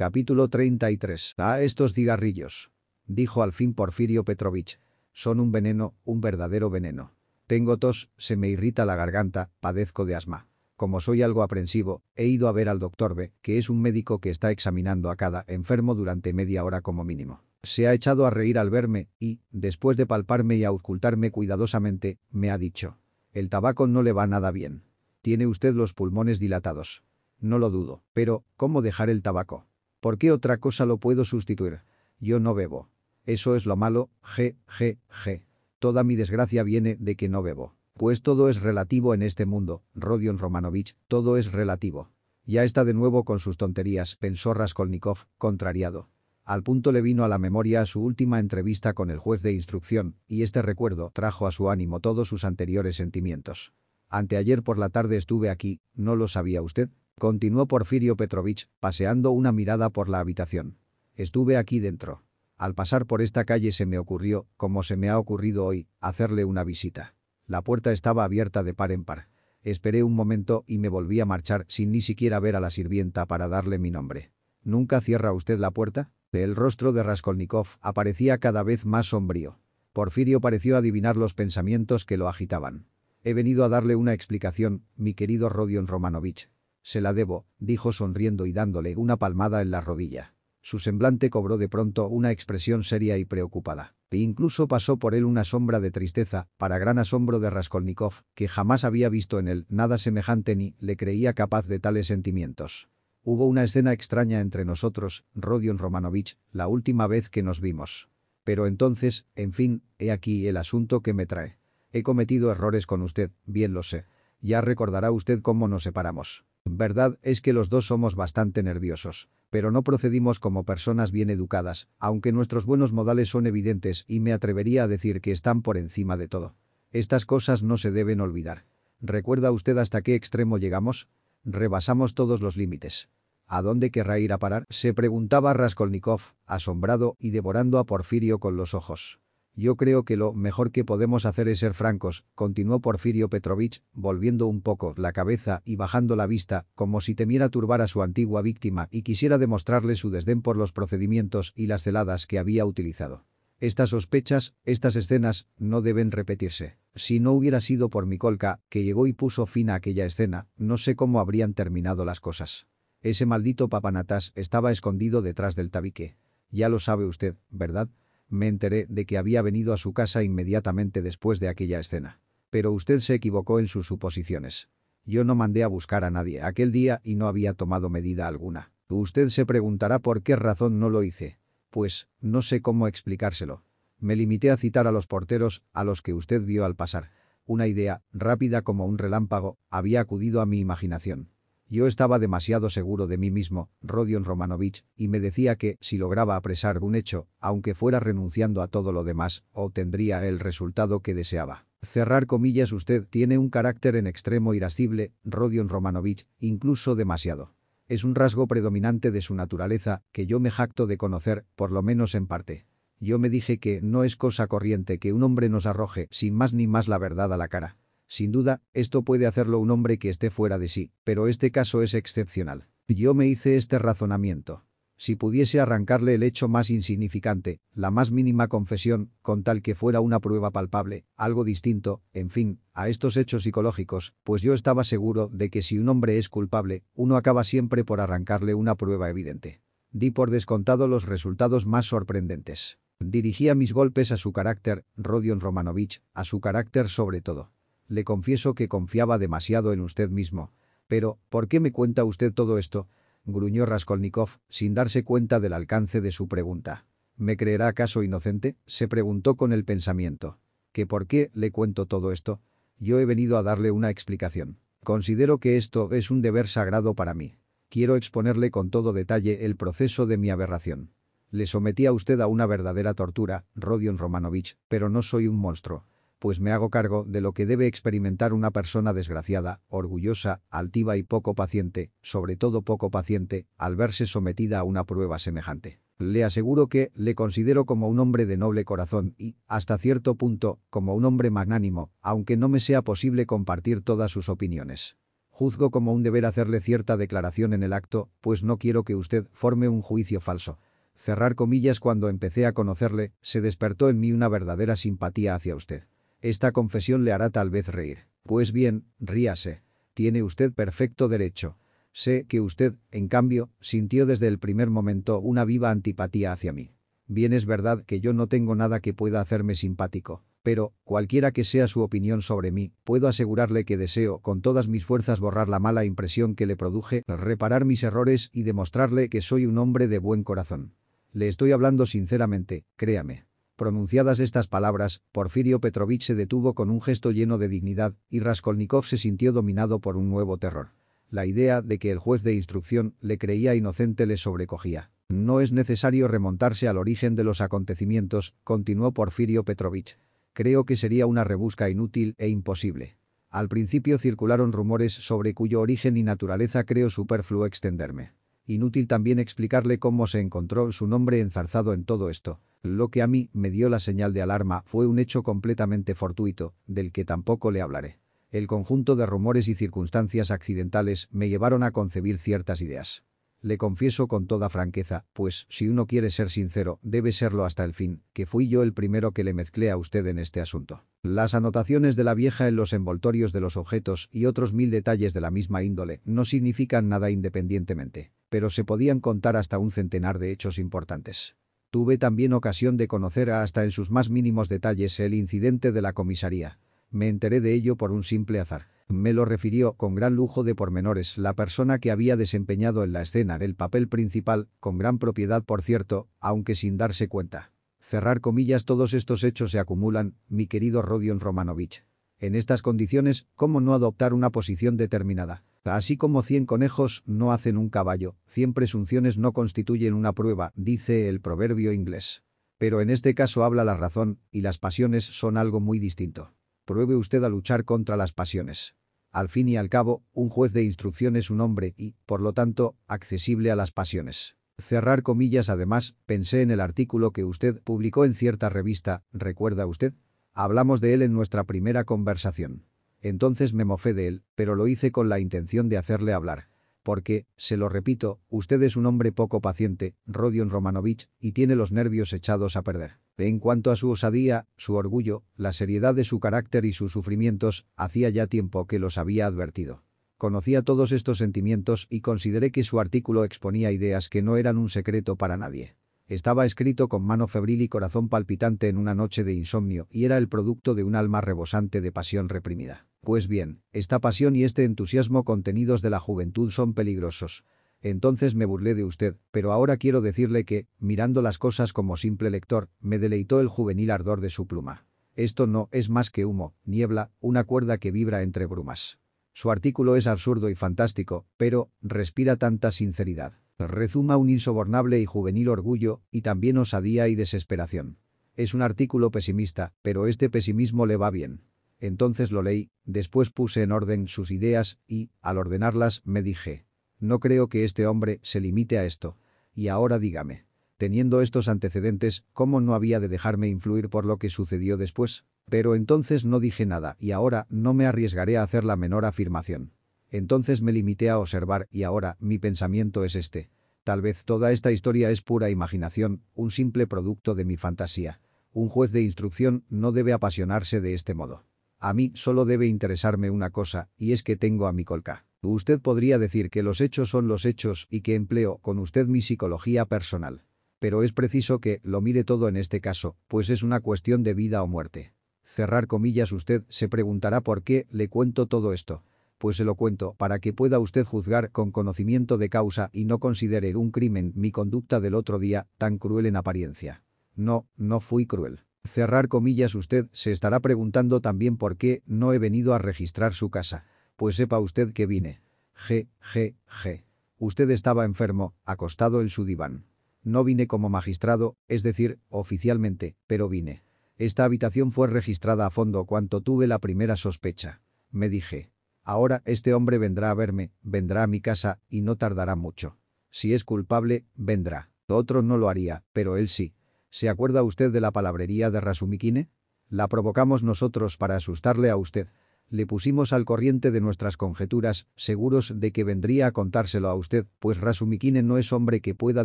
Capítulo 33. Ah, estos cigarrillos. Dijo al fin Porfirio Petrovich. Son un veneno, un verdadero veneno. Tengo tos, se me irrita la garganta, padezco de asma. Como soy algo aprensivo, he ido a ver al doctor B, que es un médico que está examinando a cada enfermo durante media hora como mínimo. Se ha echado a reír al verme y, después de palparme y auscultarme cuidadosamente, me ha dicho. El tabaco no le va nada bien. Tiene usted los pulmones dilatados. No lo dudo, pero, ¿cómo dejar el tabaco? ¿Por qué otra cosa lo puedo sustituir? Yo no bebo. Eso es lo malo, g, g, g. Toda mi desgracia viene de que no bebo. Pues todo es relativo en este mundo, Rodion Romanovich, todo es relativo. Ya está de nuevo con sus tonterías, pensó Raskolnikov, contrariado. Al punto le vino a la memoria su última entrevista con el juez de instrucción, y este recuerdo trajo a su ánimo todos sus anteriores sentimientos. Anteayer por la tarde estuve aquí, ¿no lo sabía usted? Continuó Porfirio Petrovich, paseando una mirada por la habitación. Estuve aquí dentro. Al pasar por esta calle se me ocurrió, como se me ha ocurrido hoy, hacerle una visita. La puerta estaba abierta de par en par. Esperé un momento y me volví a marchar sin ni siquiera ver a la sirvienta para darle mi nombre. ¿Nunca cierra usted la puerta? El rostro de Raskolnikov aparecía cada vez más sombrío. Porfirio pareció adivinar los pensamientos que lo agitaban. He venido a darle una explicación, mi querido Rodion Romanovich. Se la debo, dijo sonriendo y dándole una palmada en la rodilla. Su semblante cobró de pronto una expresión seria y preocupada. E incluso pasó por él una sombra de tristeza, para gran asombro de Raskolnikov, que jamás había visto en él nada semejante ni le creía capaz de tales sentimientos. Hubo una escena extraña entre nosotros, Rodion Romanovich, la última vez que nos vimos. Pero entonces, en fin, he aquí el asunto que me trae. He cometido errores con usted, bien lo sé. Ya recordará usted cómo nos separamos. Verdad es que los dos somos bastante nerviosos, pero no procedimos como personas bien educadas, aunque nuestros buenos modales son evidentes y me atrevería a decir que están por encima de todo. Estas cosas no se deben olvidar. ¿Recuerda usted hasta qué extremo llegamos? Rebasamos todos los límites. ¿A dónde querrá ir a parar? Se preguntaba Raskolnikov, asombrado y devorando a Porfirio con los ojos. Yo creo que lo mejor que podemos hacer es ser francos, continuó Porfirio Petrovich, volviendo un poco la cabeza y bajando la vista, como si temiera turbar a su antigua víctima y quisiera demostrarle su desdén por los procedimientos y las celadas que había utilizado. Estas sospechas, estas escenas, no deben repetirse. Si no hubiera sido por mi colca, que llegó y puso fin a aquella escena, no sé cómo habrían terminado las cosas. Ese maldito papanatas estaba escondido detrás del tabique. Ya lo sabe usted, ¿verdad? Me enteré de que había venido a su casa inmediatamente después de aquella escena. Pero usted se equivocó en sus suposiciones. Yo no mandé a buscar a nadie aquel día y no había tomado medida alguna. Usted se preguntará por qué razón no lo hice. Pues, no sé cómo explicárselo. Me limité a citar a los porteros, a los que usted vio al pasar. Una idea, rápida como un relámpago, había acudido a mi imaginación. Yo estaba demasiado seguro de mí mismo, Rodion Romanovich, y me decía que, si lograba apresar un hecho, aunque fuera renunciando a todo lo demás, obtendría el resultado que deseaba. Cerrar comillas usted tiene un carácter en extremo irascible, Rodion Romanovich, incluso demasiado. Es un rasgo predominante de su naturaleza que yo me jacto de conocer, por lo menos en parte. Yo me dije que no es cosa corriente que un hombre nos arroje sin más ni más la verdad a la cara. Sin duda, esto puede hacerlo un hombre que esté fuera de sí, pero este caso es excepcional. Yo me hice este razonamiento. Si pudiese arrancarle el hecho más insignificante, la más mínima confesión, con tal que fuera una prueba palpable, algo distinto, en fin, a estos hechos psicológicos, pues yo estaba seguro de que si un hombre es culpable, uno acaba siempre por arrancarle una prueba evidente. Di por descontado los resultados más sorprendentes. Dirigía mis golpes a su carácter, Rodion Romanovich, a su carácter sobre todo. Le confieso que confiaba demasiado en usted mismo. Pero, ¿por qué me cuenta usted todo esto? Gruñó Raskolnikov, sin darse cuenta del alcance de su pregunta. ¿Me creerá acaso inocente? Se preguntó con el pensamiento. ¿Que por qué le cuento todo esto? Yo he venido a darle una explicación. Considero que esto es un deber sagrado para mí. Quiero exponerle con todo detalle el proceso de mi aberración. Le sometí a usted a una verdadera tortura, Rodion Romanovich, pero no soy un monstruo pues me hago cargo de lo que debe experimentar una persona desgraciada, orgullosa, altiva y poco paciente, sobre todo poco paciente, al verse sometida a una prueba semejante. Le aseguro que le considero como un hombre de noble corazón y, hasta cierto punto, como un hombre magnánimo, aunque no me sea posible compartir todas sus opiniones. Juzgo como un deber hacerle cierta declaración en el acto, pues no quiero que usted forme un juicio falso. Cerrar comillas cuando empecé a conocerle, se despertó en mí una verdadera simpatía hacia usted. Esta confesión le hará tal vez reír. Pues bien, ríase. Tiene usted perfecto derecho. Sé que usted, en cambio, sintió desde el primer momento una viva antipatía hacia mí. Bien es verdad que yo no tengo nada que pueda hacerme simpático, pero, cualquiera que sea su opinión sobre mí, puedo asegurarle que deseo con todas mis fuerzas borrar la mala impresión que le produje, reparar mis errores y demostrarle que soy un hombre de buen corazón. Le estoy hablando sinceramente, créame. Pronunciadas estas palabras, Porfirio Petrovich se detuvo con un gesto lleno de dignidad y Raskolnikov se sintió dominado por un nuevo terror. La idea de que el juez de instrucción le creía inocente le sobrecogía. No es necesario remontarse al origen de los acontecimientos, continuó Porfirio Petrovich. Creo que sería una rebusca inútil e imposible. Al principio circularon rumores sobre cuyo origen y naturaleza creo superfluo extenderme. Inútil también explicarle cómo se encontró su nombre enzarzado en todo esto. Lo que a mí me dio la señal de alarma fue un hecho completamente fortuito, del que tampoco le hablaré. El conjunto de rumores y circunstancias accidentales me llevaron a concebir ciertas ideas. Le confieso con toda franqueza, pues, si uno quiere ser sincero, debe serlo hasta el fin, que fui yo el primero que le mezclé a usted en este asunto. Las anotaciones de la vieja en los envoltorios de los objetos y otros mil detalles de la misma índole no significan nada independientemente, pero se podían contar hasta un centenar de hechos importantes. Tuve también ocasión de conocer hasta en sus más mínimos detalles el incidente de la comisaría. Me enteré de ello por un simple azar. Me lo refirió con gran lujo de pormenores la persona que había desempeñado en la escena el papel principal, con gran propiedad por cierto, aunque sin darse cuenta. Cerrar comillas todos estos hechos se acumulan, mi querido Rodion Romanovich. En estas condiciones, ¿cómo no adoptar una posición determinada? Así como cien conejos no hacen un caballo, cien presunciones no constituyen una prueba, dice el proverbio inglés. Pero en este caso habla la razón, y las pasiones son algo muy distinto. Pruebe usted a luchar contra las pasiones. Al fin y al cabo, un juez de instrucción es un hombre y, por lo tanto, accesible a las pasiones. Cerrar comillas además, pensé en el artículo que usted publicó en cierta revista, ¿recuerda usted? Hablamos de él en nuestra primera conversación. Entonces me mofé de él, pero lo hice con la intención de hacerle hablar. Porque, se lo repito, usted es un hombre poco paciente, Rodion Romanovich, y tiene los nervios echados a perder. En cuanto a su osadía, su orgullo, la seriedad de su carácter y sus sufrimientos, hacía ya tiempo que los había advertido. Conocía todos estos sentimientos y consideré que su artículo exponía ideas que no eran un secreto para nadie. Estaba escrito con mano febril y corazón palpitante en una noche de insomnio y era el producto de un alma rebosante de pasión reprimida. Pues bien, esta pasión y este entusiasmo contenidos de la juventud son peligrosos. Entonces me burlé de usted, pero ahora quiero decirle que, mirando las cosas como simple lector, me deleitó el juvenil ardor de su pluma. Esto no es más que humo, niebla, una cuerda que vibra entre brumas. Su artículo es absurdo y fantástico, pero respira tanta sinceridad. Rezuma un insobornable y juvenil orgullo, y también osadía y desesperación. Es un artículo pesimista, pero este pesimismo le va bien. Entonces lo leí, después puse en orden sus ideas y, al ordenarlas, me dije, no creo que este hombre se limite a esto. Y ahora dígame. Teniendo estos antecedentes, ¿cómo no había de dejarme influir por lo que sucedió después? Pero entonces no dije nada y ahora no me arriesgaré a hacer la menor afirmación. Entonces me limité a observar y ahora mi pensamiento es este. Tal vez toda esta historia es pura imaginación, un simple producto de mi fantasía. Un juez de instrucción no debe apasionarse de este modo. A mí solo debe interesarme una cosa, y es que tengo a mi colca. Usted podría decir que los hechos son los hechos y que empleo con usted mi psicología personal. Pero es preciso que lo mire todo en este caso, pues es una cuestión de vida o muerte. Cerrar comillas usted se preguntará por qué le cuento todo esto. Pues se lo cuento para que pueda usted juzgar con conocimiento de causa y no considere un crimen mi conducta del otro día tan cruel en apariencia. No, no fui cruel. Cerrar comillas usted se estará preguntando también por qué no he venido a registrar su casa. Pues sepa usted que vine. G, G, G. Usted estaba enfermo, acostado en su diván. No vine como magistrado, es decir, oficialmente, pero vine. Esta habitación fue registrada a fondo cuanto tuve la primera sospecha. Me dije. Ahora este hombre vendrá a verme, vendrá a mi casa, y no tardará mucho. Si es culpable, vendrá. Otro no lo haría, pero él sí. ¿Se acuerda usted de la palabrería de Rasumikine? La provocamos nosotros para asustarle a usted. Le pusimos al corriente de nuestras conjeturas, seguros de que vendría a contárselo a usted, pues Rasumikine no es hombre que pueda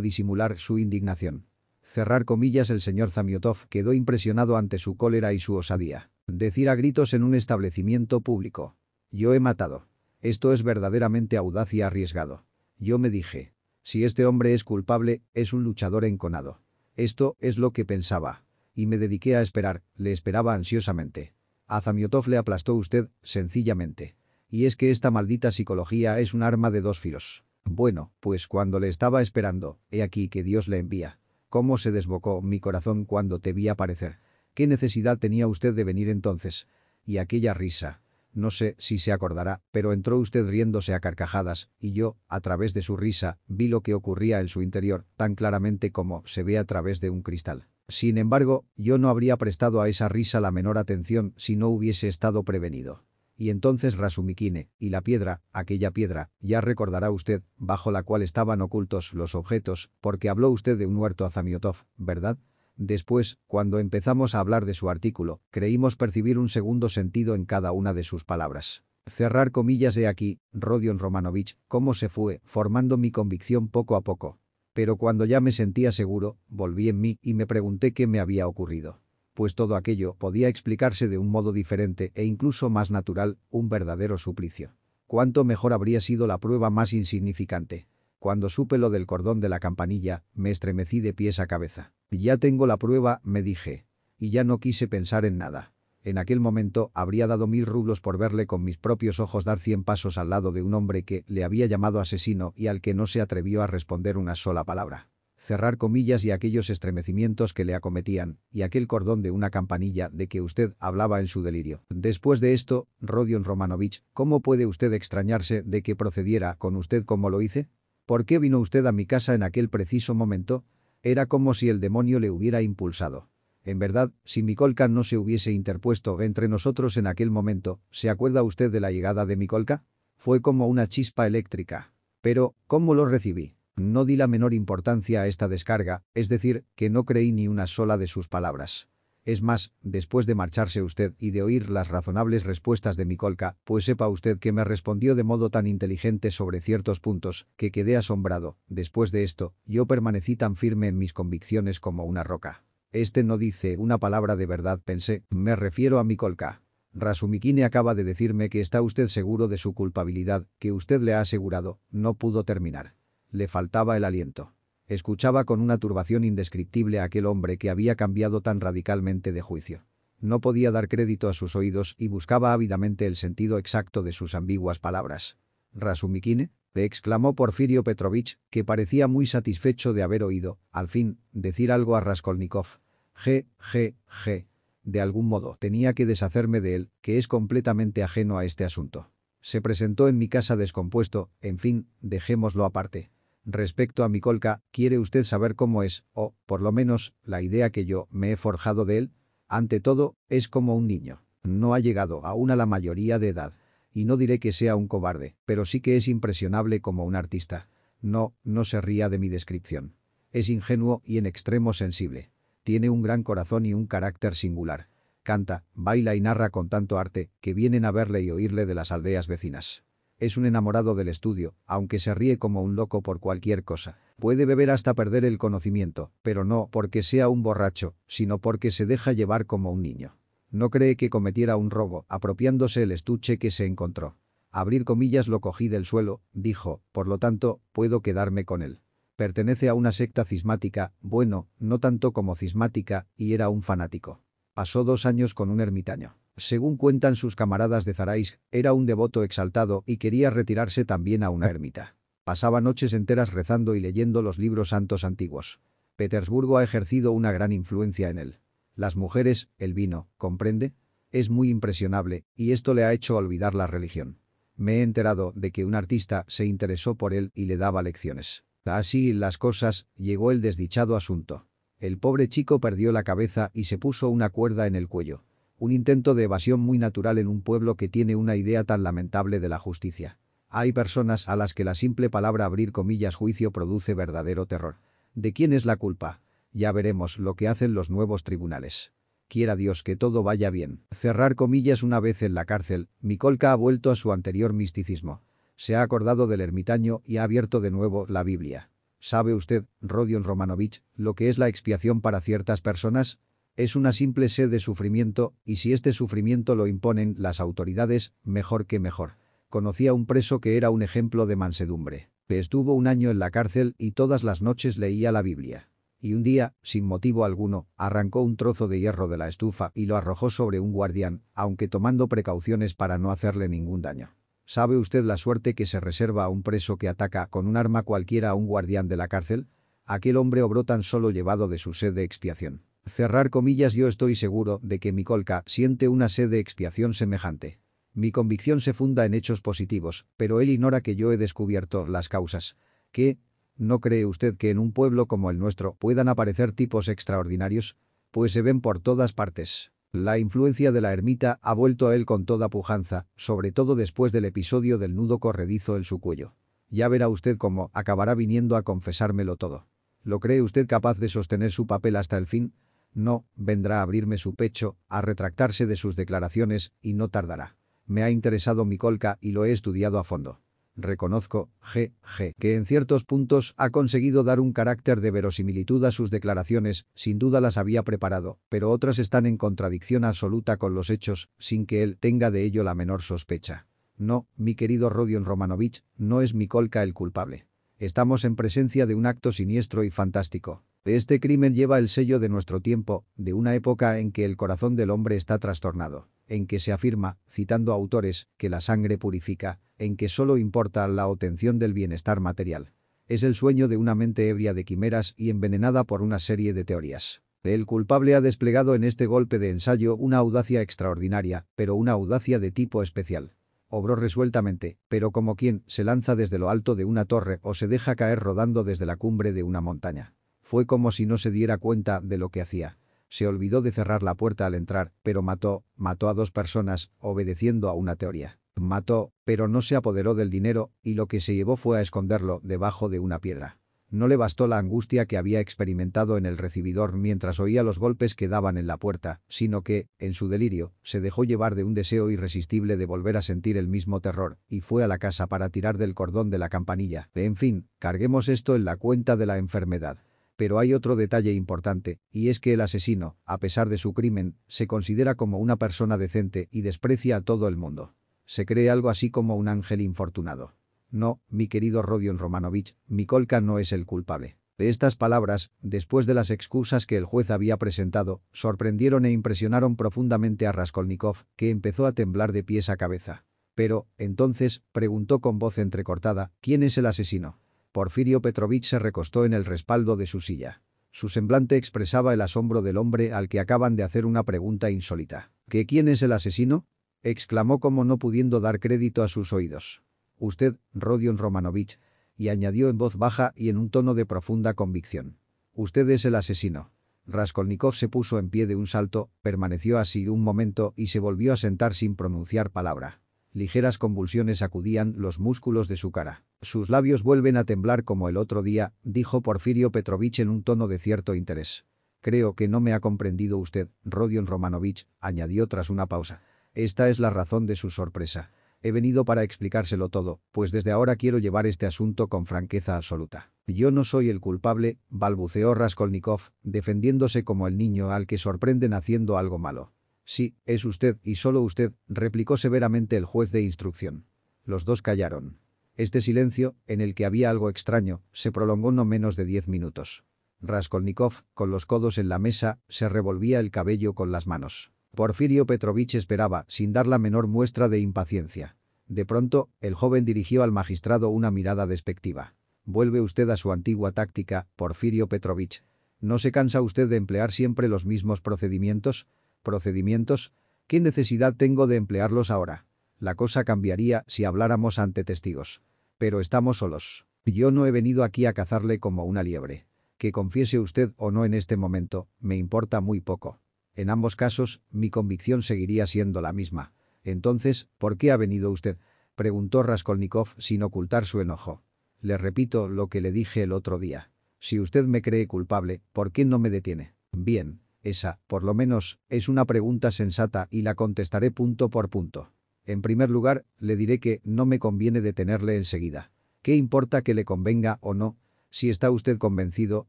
disimular su indignación. Cerrar comillas el señor Zamiotov quedó impresionado ante su cólera y su osadía. Decir a gritos en un establecimiento público. Yo he matado. Esto es verdaderamente audaz y arriesgado. Yo me dije. Si este hombre es culpable, es un luchador enconado. Esto es lo que pensaba. Y me dediqué a esperar, le esperaba ansiosamente. A Zamiotov le aplastó usted, sencillamente. Y es que esta maldita psicología es un arma de dos filos. Bueno, pues cuando le estaba esperando, he aquí que Dios le envía. ¿Cómo se desbocó mi corazón cuando te vi aparecer? ¿Qué necesidad tenía usted de venir entonces? Y aquella risa. No sé si se acordará, pero entró usted riéndose a carcajadas, y yo, a través de su risa, vi lo que ocurría en su interior, tan claramente como se ve a través de un cristal. Sin embargo, yo no habría prestado a esa risa la menor atención si no hubiese estado prevenido. Y entonces Rasumikine, y la piedra, aquella piedra, ya recordará usted, bajo la cual estaban ocultos los objetos, porque habló usted de un huerto a Zamiotov, ¿verdad? Después, cuando empezamos a hablar de su artículo, creímos percibir un segundo sentido en cada una de sus palabras. Cerrar comillas he aquí, Rodion Romanovich, cómo se fue, formando mi convicción poco a poco. Pero cuando ya me sentía seguro, volví en mí y me pregunté qué me había ocurrido. Pues todo aquello podía explicarse de un modo diferente e incluso más natural, un verdadero suplicio. Cuánto mejor habría sido la prueba más insignificante. Cuando supe lo del cordón de la campanilla, me estremecí de pies a cabeza. Ya tengo la prueba, me dije. Y ya no quise pensar en nada. En aquel momento habría dado mil rublos por verle con mis propios ojos dar cien pasos al lado de un hombre que le había llamado asesino y al que no se atrevió a responder una sola palabra. Cerrar comillas y aquellos estremecimientos que le acometían, y aquel cordón de una campanilla de que usted hablaba en su delirio. Después de esto, Rodion Romanovich, ¿cómo puede usted extrañarse de que procediera con usted como lo hice? ¿Por qué vino usted a mi casa en aquel preciso momento? Era como si el demonio le hubiera impulsado. En verdad, si Mikolka no se hubiese interpuesto entre nosotros en aquel momento, ¿se acuerda usted de la llegada de Mikolka? Fue como una chispa eléctrica. Pero, ¿cómo lo recibí? No di la menor importancia a esta descarga, es decir, que no creí ni una sola de sus palabras. Es más, después de marcharse usted y de oír las razonables respuestas de Mikolka, pues sepa usted que me respondió de modo tan inteligente sobre ciertos puntos, que quedé asombrado. Después de esto, yo permanecí tan firme en mis convicciones como una roca. Este no dice una palabra de verdad, pensé, me refiero a Mikolka. Rasumikine acaba de decirme que está usted seguro de su culpabilidad, que usted le ha asegurado, no pudo terminar. Le faltaba el aliento. Escuchaba con una turbación indescriptible a aquel hombre que había cambiado tan radicalmente de juicio. No podía dar crédito a sus oídos y buscaba ávidamente el sentido exacto de sus ambiguas palabras. «¿Rasumikine?» exclamó Porfirio Petrovich, que parecía muy satisfecho de haber oído, al fin, decir algo a Raskolnikov. G, G, G. De algún modo tenía que deshacerme de él, que es completamente ajeno a este asunto. Se presentó en mi casa descompuesto, en fin, dejémoslo aparte. Respecto a Mikolka, ¿quiere usted saber cómo es, o, por lo menos, la idea que yo me he forjado de él? Ante todo, es como un niño. No ha llegado aún a la mayoría de edad. Y no diré que sea un cobarde, pero sí que es impresionable como un artista. No, no se ría de mi descripción. Es ingenuo y en extremo sensible. Tiene un gran corazón y un carácter singular. Canta, baila y narra con tanto arte que vienen a verle y oírle de las aldeas vecinas. Es un enamorado del estudio, aunque se ríe como un loco por cualquier cosa. Puede beber hasta perder el conocimiento, pero no porque sea un borracho, sino porque se deja llevar como un niño. No cree que cometiera un robo, apropiándose el estuche que se encontró. Abrir comillas lo cogí del suelo, dijo, por lo tanto, puedo quedarme con él. Pertenece a una secta cismática, bueno, no tanto como cismática, y era un fanático. Pasó dos años con un ermitaño. Según cuentan sus camaradas de Zarais, era un devoto exaltado y quería retirarse también a una ermita. Pasaba noches enteras rezando y leyendo los libros santos antiguos. Petersburgo ha ejercido una gran influencia en él. Las mujeres, el vino, ¿comprende? Es muy impresionable, y esto le ha hecho olvidar la religión. Me he enterado de que un artista se interesó por él y le daba lecciones. Así las cosas, llegó el desdichado asunto. El pobre chico perdió la cabeza y se puso una cuerda en el cuello. Un intento de evasión muy natural en un pueblo que tiene una idea tan lamentable de la justicia. Hay personas a las que la simple palabra abrir comillas juicio produce verdadero terror. ¿De quién es la culpa? Ya veremos lo que hacen los nuevos tribunales. Quiera Dios que todo vaya bien. Cerrar comillas una vez en la cárcel, Mikolka ha vuelto a su anterior misticismo. Se ha acordado del ermitaño y ha abierto de nuevo la Biblia. ¿Sabe usted, Rodion Romanovich, lo que es la expiación para ciertas personas? Es una simple sed de sufrimiento, y si este sufrimiento lo imponen las autoridades, mejor que mejor. Conocía un preso que era un ejemplo de mansedumbre. Estuvo un año en la cárcel y todas las noches leía la Biblia y un día, sin motivo alguno, arrancó un trozo de hierro de la estufa y lo arrojó sobre un guardián, aunque tomando precauciones para no hacerle ningún daño. ¿Sabe usted la suerte que se reserva a un preso que ataca con un arma cualquiera a un guardián de la cárcel? Aquel hombre obró tan solo llevado de su sed de expiación. Cerrar comillas yo estoy seguro de que Mikolka siente una sed de expiación semejante. Mi convicción se funda en hechos positivos, pero él ignora que yo he descubierto las causas. Que, ¿No cree usted que en un pueblo como el nuestro puedan aparecer tipos extraordinarios? Pues se ven por todas partes. La influencia de la ermita ha vuelto a él con toda pujanza, sobre todo después del episodio del nudo corredizo en su cuello. Ya verá usted cómo acabará viniendo a confesármelo todo. ¿Lo cree usted capaz de sostener su papel hasta el fin? No, vendrá a abrirme su pecho, a retractarse de sus declaraciones, y no tardará. Me ha interesado mi colca y lo he estudiado a fondo. Reconozco, G. G. que en ciertos puntos ha conseguido dar un carácter de verosimilitud a sus declaraciones, sin duda las había preparado, pero otras están en contradicción absoluta con los hechos, sin que él tenga de ello la menor sospecha. No, mi querido Rodion Romanovich, no es Mikolka el culpable. Estamos en presencia de un acto siniestro y fantástico. Este crimen lleva el sello de nuestro tiempo, de una época en que el corazón del hombre está trastornado en que se afirma, citando autores, que la sangre purifica, en que solo importa la obtención del bienestar material. Es el sueño de una mente ebria de quimeras y envenenada por una serie de teorías. El culpable ha desplegado en este golpe de ensayo una audacia extraordinaria, pero una audacia de tipo especial. Obró resueltamente, pero como quien se lanza desde lo alto de una torre o se deja caer rodando desde la cumbre de una montaña. Fue como si no se diera cuenta de lo que hacía. Se olvidó de cerrar la puerta al entrar, pero mató, mató a dos personas, obedeciendo a una teoría. Mató, pero no se apoderó del dinero, y lo que se llevó fue a esconderlo debajo de una piedra. No le bastó la angustia que había experimentado en el recibidor mientras oía los golpes que daban en la puerta, sino que, en su delirio, se dejó llevar de un deseo irresistible de volver a sentir el mismo terror, y fue a la casa para tirar del cordón de la campanilla. En fin, carguemos esto en la cuenta de la enfermedad. Pero hay otro detalle importante, y es que el asesino, a pesar de su crimen, se considera como una persona decente y desprecia a todo el mundo. Se cree algo así como un ángel infortunado. No, mi querido Rodion Romanovich, Mikolka no es el culpable. De estas palabras, después de las excusas que el juez había presentado, sorprendieron e impresionaron profundamente a Raskolnikov, que empezó a temblar de pies a cabeza. Pero, entonces, preguntó con voz entrecortada, ¿quién es el asesino? Porfirio Petrovich se recostó en el respaldo de su silla. Su semblante expresaba el asombro del hombre al que acaban de hacer una pregunta insólita. ¿Que quién es el asesino? exclamó como no pudiendo dar crédito a sus oídos. Usted, Rodion Romanovich, y añadió en voz baja y en un tono de profunda convicción. Usted es el asesino. Raskolnikov se puso en pie de un salto, permaneció así un momento y se volvió a sentar sin pronunciar palabra. Ligeras convulsiones sacudían los músculos de su cara. Sus labios vuelven a temblar como el otro día, dijo Porfirio Petrovich en un tono de cierto interés. Creo que no me ha comprendido usted, Rodion Romanovich, añadió tras una pausa. Esta es la razón de su sorpresa. He venido para explicárselo todo, pues desde ahora quiero llevar este asunto con franqueza absoluta. Yo no soy el culpable, balbuceó Raskolnikov, defendiéndose como el niño al que sorprenden haciendo algo malo. Sí, es usted y solo usted, replicó severamente el juez de instrucción. Los dos callaron. Este silencio, en el que había algo extraño, se prolongó no menos de diez minutos. Raskolnikov, con los codos en la mesa, se revolvía el cabello con las manos. Porfirio Petrovich esperaba, sin dar la menor muestra de impaciencia. De pronto, el joven dirigió al magistrado una mirada despectiva. «Vuelve usted a su antigua táctica, Porfirio Petrovich. ¿No se cansa usted de emplear siempre los mismos procedimientos? Procedimientos, ¿qué necesidad tengo de emplearlos ahora? La cosa cambiaría si habláramos ante testigos. Pero estamos solos. Yo no he venido aquí a cazarle como una liebre. Que confiese usted o no en este momento, me importa muy poco. En ambos casos, mi convicción seguiría siendo la misma. Entonces, ¿por qué ha venido usted? Preguntó Raskolnikov sin ocultar su enojo. Le repito lo que le dije el otro día. Si usted me cree culpable, ¿por qué no me detiene? Bien, Esa, por lo menos, es una pregunta sensata y la contestaré punto por punto. En primer lugar, le diré que no me conviene detenerle enseguida. ¿Qué importa que le convenga o no? Si está usted convencido,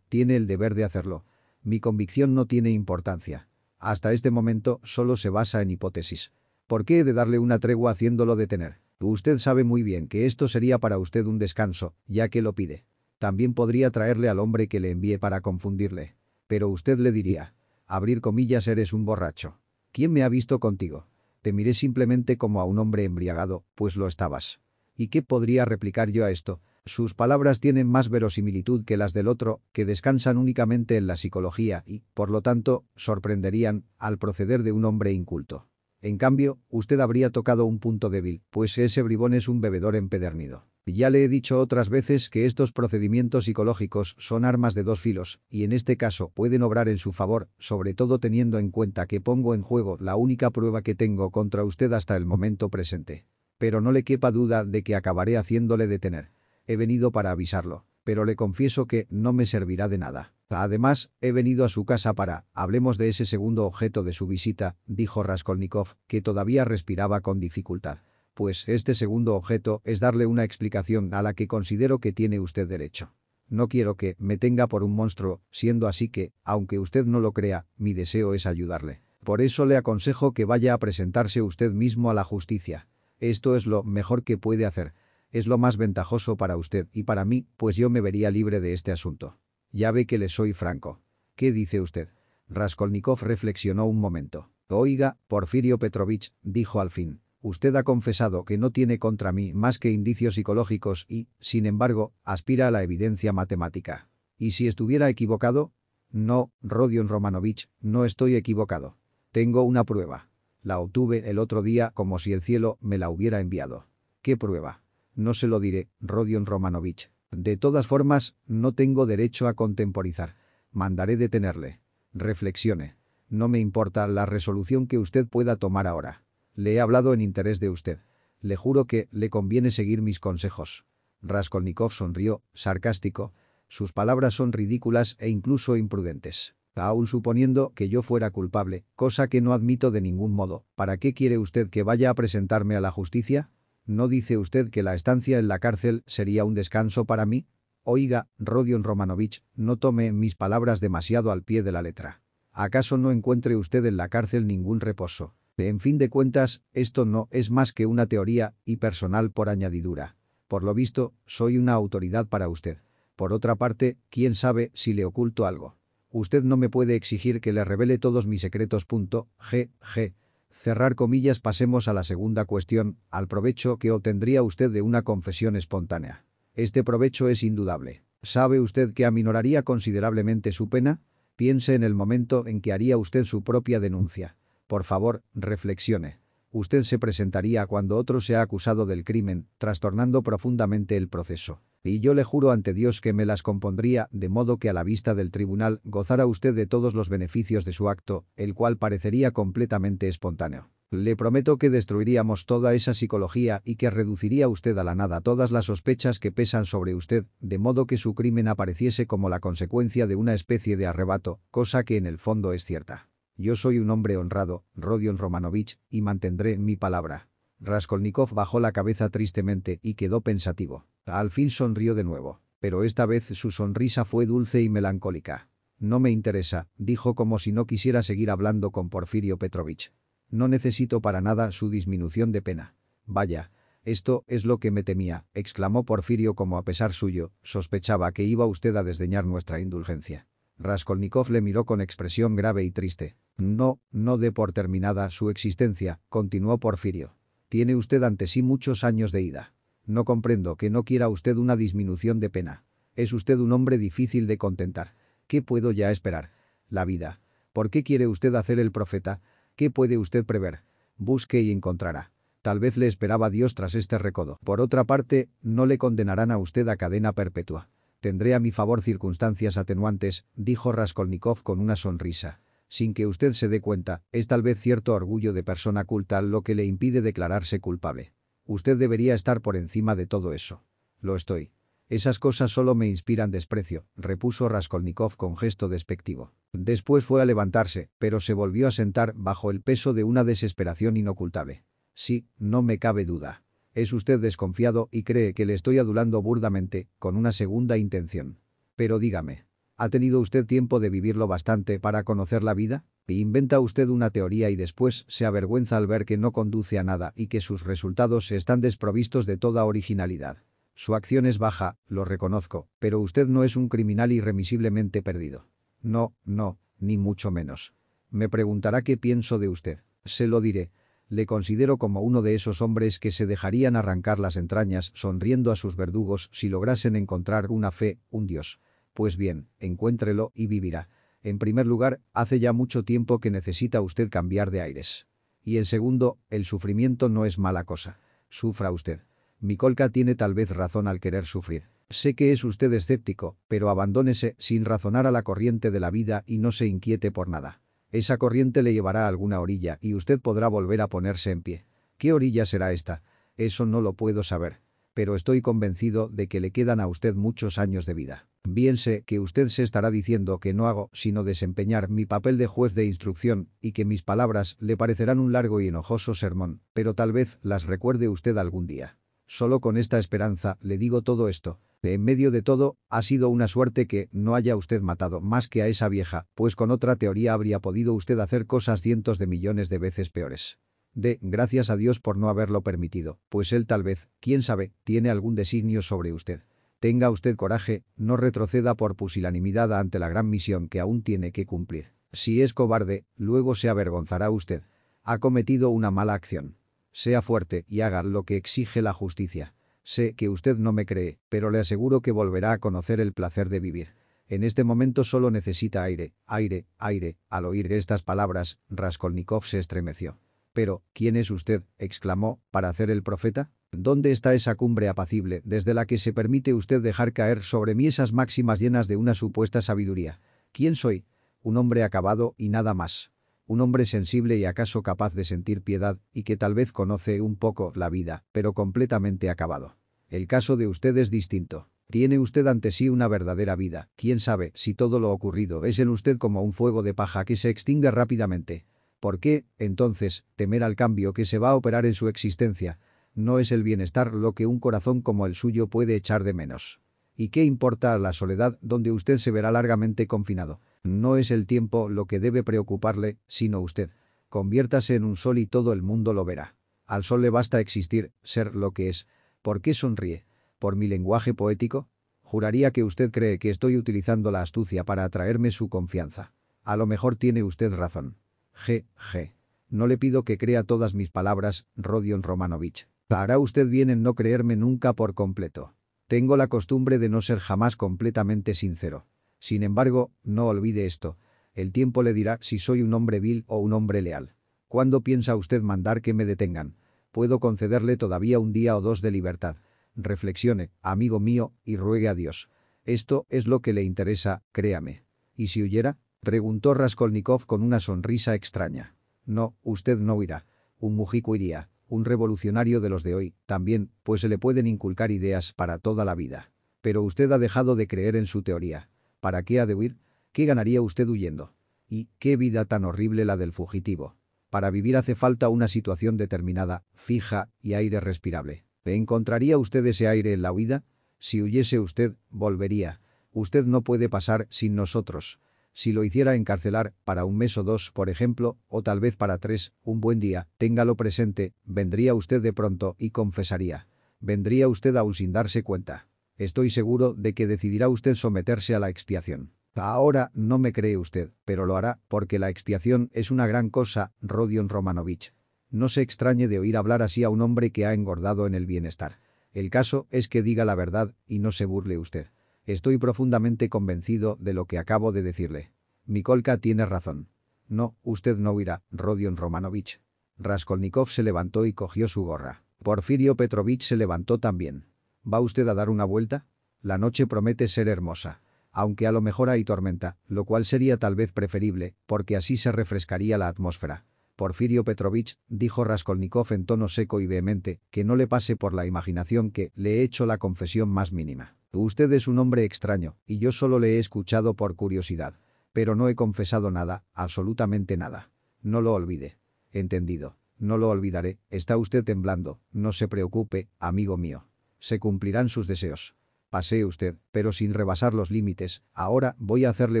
tiene el deber de hacerlo. Mi convicción no tiene importancia. Hasta este momento solo se basa en hipótesis. ¿Por qué he de darle una tregua haciéndolo detener? Usted sabe muy bien que esto sería para usted un descanso, ya que lo pide. También podría traerle al hombre que le envíe para confundirle. Pero usted le diría, abrir comillas eres un borracho. ¿Quién me ha visto contigo? Te miré simplemente como a un hombre embriagado, pues lo estabas. ¿Y qué podría replicar yo a esto? Sus palabras tienen más verosimilitud que las del otro, que descansan únicamente en la psicología y, por lo tanto, sorprenderían al proceder de un hombre inculto. En cambio, usted habría tocado un punto débil, pues ese bribón es un bebedor empedernido. Ya le he dicho otras veces que estos procedimientos psicológicos son armas de dos filos, y en este caso pueden obrar en su favor, sobre todo teniendo en cuenta que pongo en juego la única prueba que tengo contra usted hasta el momento presente. Pero no le quepa duda de que acabaré haciéndole detener. He venido para avisarlo, pero le confieso que no me servirá de nada. Además, he venido a su casa para, hablemos de ese segundo objeto de su visita, dijo Raskolnikov, que todavía respiraba con dificultad pues este segundo objeto es darle una explicación a la que considero que tiene usted derecho. No quiero que me tenga por un monstruo, siendo así que, aunque usted no lo crea, mi deseo es ayudarle. Por eso le aconsejo que vaya a presentarse usted mismo a la justicia. Esto es lo mejor que puede hacer. Es lo más ventajoso para usted y para mí, pues yo me vería libre de este asunto. Ya ve que le soy franco. ¿Qué dice usted? Raskolnikov reflexionó un momento. Oiga, Porfirio Petrovich, dijo al fin. Usted ha confesado que no tiene contra mí más que indicios psicológicos y, sin embargo, aspira a la evidencia matemática. ¿Y si estuviera equivocado? No, Rodion Romanovich, no estoy equivocado. Tengo una prueba. La obtuve el otro día como si el cielo me la hubiera enviado. ¿Qué prueba? No se lo diré, Rodion Romanovich. De todas formas, no tengo derecho a contemporizar. Mandaré detenerle. Reflexione. No me importa la resolución que usted pueda tomar ahora. Le he hablado en interés de usted. Le juro que le conviene seguir mis consejos. Raskolnikov sonrió, sarcástico. Sus palabras son ridículas e incluso imprudentes. Aún suponiendo que yo fuera culpable, cosa que no admito de ningún modo, ¿para qué quiere usted que vaya a presentarme a la justicia? ¿No dice usted que la estancia en la cárcel sería un descanso para mí? Oiga, Rodion Romanovich, no tome mis palabras demasiado al pie de la letra. ¿Acaso no encuentre usted en la cárcel ningún reposo? En fin de cuentas, esto no es más que una teoría y personal por añadidura. Por lo visto, soy una autoridad para usted. Por otra parte, quién sabe si le oculto algo. Usted no me puede exigir que le revele todos mis secretos. G. G. Cerrar comillas pasemos a la segunda cuestión, al provecho que obtendría usted de una confesión espontánea. Este provecho es indudable. ¿Sabe usted que aminoraría considerablemente su pena? Piense en el momento en que haría usted su propia denuncia. Por favor, reflexione. Usted se presentaría cuando otro se ha acusado del crimen, trastornando profundamente el proceso. Y yo le juro ante Dios que me las compondría de modo que a la vista del tribunal gozara usted de todos los beneficios de su acto, el cual parecería completamente espontáneo. Le prometo que destruiríamos toda esa psicología y que reduciría usted a la nada todas las sospechas que pesan sobre usted, de modo que su crimen apareciese como la consecuencia de una especie de arrebato, cosa que en el fondo es cierta. Yo soy un hombre honrado, Rodion Romanovich, y mantendré mi palabra. Raskolnikov bajó la cabeza tristemente y quedó pensativo. Al fin sonrió de nuevo, pero esta vez su sonrisa fue dulce y melancólica. No me interesa, dijo como si no quisiera seguir hablando con Porfirio Petrovich. No necesito para nada su disminución de pena. Vaya, esto es lo que me temía, exclamó Porfirio como a pesar suyo, sospechaba que iba usted a desdeñar nuestra indulgencia. Raskolnikov le miró con expresión grave y triste. No, no dé por terminada su existencia, continuó Porfirio. Tiene usted ante sí muchos años de ida. No comprendo que no quiera usted una disminución de pena. Es usted un hombre difícil de contentar. ¿Qué puedo ya esperar? La vida. ¿Por qué quiere usted hacer el profeta? ¿Qué puede usted prever? Busque y encontrará. Tal vez le esperaba Dios tras este recodo. Por otra parte, no le condenarán a usted a cadena perpetua. Tendré a mi favor circunstancias atenuantes, dijo Raskolnikov con una sonrisa. Sin que usted se dé cuenta, es tal vez cierto orgullo de persona culta lo que le impide declararse culpable. Usted debería estar por encima de todo eso. Lo estoy. Esas cosas solo me inspiran desprecio, repuso Raskolnikov con gesto despectivo. Después fue a levantarse, pero se volvió a sentar bajo el peso de una desesperación inocultable. Sí, no me cabe duda. Es usted desconfiado y cree que le estoy adulando burdamente, con una segunda intención. Pero dígame, ¿ha tenido usted tiempo de vivirlo bastante para conocer la vida? Inventa usted una teoría y después se avergüenza al ver que no conduce a nada y que sus resultados están desprovistos de toda originalidad. Su acción es baja, lo reconozco, pero usted no es un criminal irremisiblemente perdido. No, no, ni mucho menos. Me preguntará qué pienso de usted. Se lo diré. Le considero como uno de esos hombres que se dejarían arrancar las entrañas sonriendo a sus verdugos si lograsen encontrar una fe, un Dios. Pues bien, encuéntrelo y vivirá. En primer lugar, hace ya mucho tiempo que necesita usted cambiar de aires. Y en segundo, el sufrimiento no es mala cosa. Sufra usted. Mikolka tiene tal vez razón al querer sufrir. Sé que es usted escéptico, pero abandónese sin razonar a la corriente de la vida y no se inquiete por nada. Esa corriente le llevará a alguna orilla y usted podrá volver a ponerse en pie. ¿Qué orilla será esta? Eso no lo puedo saber. Pero estoy convencido de que le quedan a usted muchos años de vida. Bien sé que usted se estará diciendo que no hago sino desempeñar mi papel de juez de instrucción y que mis palabras le parecerán un largo y enojoso sermón, pero tal vez las recuerde usted algún día. Solo con esta esperanza le digo todo esto. En medio de todo, ha sido una suerte que no haya usted matado más que a esa vieja, pues con otra teoría habría podido usted hacer cosas cientos de millones de veces peores. De gracias a Dios por no haberlo permitido, pues él tal vez, quién sabe, tiene algún designio sobre usted. Tenga usted coraje, no retroceda por pusilanimidad ante la gran misión que aún tiene que cumplir. Si es cobarde, luego se avergonzará usted. Ha cometido una mala acción. Sea fuerte y haga lo que exige la justicia. Sé que usted no me cree, pero le aseguro que volverá a conocer el placer de vivir. En este momento solo necesita aire, aire, aire. Al oír estas palabras, Raskolnikov se estremeció. «Pero, ¿quién es usted?», exclamó, «para hacer el profeta? ¿Dónde está esa cumbre apacible desde la que se permite usted dejar caer sobre mí esas máximas llenas de una supuesta sabiduría? ¿Quién soy? Un hombre acabado y nada más un hombre sensible y acaso capaz de sentir piedad y que tal vez conoce un poco la vida, pero completamente acabado. El caso de usted es distinto. Tiene usted ante sí una verdadera vida, quién sabe si todo lo ocurrido es en usted como un fuego de paja que se extingue rápidamente. ¿Por qué, entonces, temer al cambio que se va a operar en su existencia? No es el bienestar lo que un corazón como el suyo puede echar de menos. ¿Y qué importa la soledad donde usted se verá largamente confinado? No es el tiempo lo que debe preocuparle, sino usted. Conviértase en un sol y todo el mundo lo verá. Al sol le basta existir, ser lo que es. ¿Por qué sonríe? ¿Por mi lenguaje poético? Juraría que usted cree que estoy utilizando la astucia para atraerme su confianza. A lo mejor tiene usted razón. G. G. No le pido que crea todas mis palabras, Rodion Romanovich. Hará usted bien en no creerme nunca por completo. Tengo la costumbre de no ser jamás completamente sincero. Sin embargo, no olvide esto. El tiempo le dirá si soy un hombre vil o un hombre leal. ¿Cuándo piensa usted mandar que me detengan? Puedo concederle todavía un día o dos de libertad. Reflexione, amigo mío, y ruegue a Dios. Esto es lo que le interesa, créame. ¿Y si huyera? Preguntó Raskolnikov con una sonrisa extraña. No, usted no huirá. Un mujico iría. Un revolucionario de los de hoy, también, pues se le pueden inculcar ideas para toda la vida. Pero usted ha dejado de creer en su teoría. ¿Para qué ha de huir? ¿Qué ganaría usted huyendo? ¿Y qué vida tan horrible la del fugitivo? Para vivir hace falta una situación determinada, fija y aire respirable. ¿Encontraría usted ese aire en la huida? Si huyese usted, volvería. Usted no puede pasar sin nosotros. Si lo hiciera encarcelar, para un mes o dos, por ejemplo, o tal vez para tres, un buen día, téngalo presente, vendría usted de pronto y confesaría. Vendría usted aún sin darse cuenta. Estoy seguro de que decidirá usted someterse a la expiación. Ahora no me cree usted, pero lo hará porque la expiación es una gran cosa, Rodion Romanovich. No se extrañe de oír hablar así a un hombre que ha engordado en el bienestar. El caso es que diga la verdad y no se burle usted. Estoy profundamente convencido de lo que acabo de decirle. Mikolka tiene razón. No, usted no huirá, Rodion Romanovich. Raskolnikov se levantó y cogió su gorra. Porfirio Petrovich se levantó también. ¿Va usted a dar una vuelta? La noche promete ser hermosa. Aunque a lo mejor hay tormenta, lo cual sería tal vez preferible, porque así se refrescaría la atmósfera. Porfirio Petrovich, dijo Raskolnikov en tono seco y vehemente, que no le pase por la imaginación que le he hecho la confesión más mínima. Usted es un hombre extraño, y yo solo le he escuchado por curiosidad. Pero no he confesado nada, absolutamente nada. No lo olvide. Entendido. No lo olvidaré, está usted temblando, no se preocupe, amigo mío. Se cumplirán sus deseos. Pasee usted, pero sin rebasar los límites, ahora voy a hacerle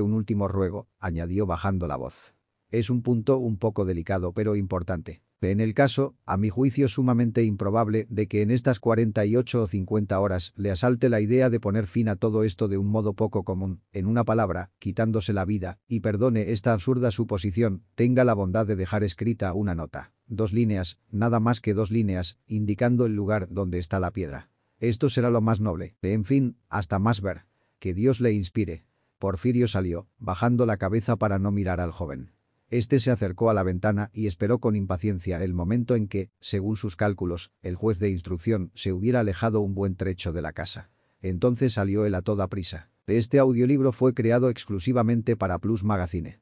un último ruego, añadió bajando la voz. Es un punto un poco delicado pero importante. En el caso, a mi juicio sumamente improbable, de que en estas 48 o 50 horas le asalte la idea de poner fin a todo esto de un modo poco común, en una palabra, quitándose la vida, y perdone esta absurda suposición, tenga la bondad de dejar escrita una nota. Dos líneas, nada más que dos líneas, indicando el lugar donde está la piedra. Esto será lo más noble. En fin, hasta más ver. Que Dios le inspire. Porfirio salió, bajando la cabeza para no mirar al joven. Este se acercó a la ventana y esperó con impaciencia el momento en que, según sus cálculos, el juez de instrucción se hubiera alejado un buen trecho de la casa. Entonces salió él a toda prisa. Este audiolibro fue creado exclusivamente para Plus Magazine.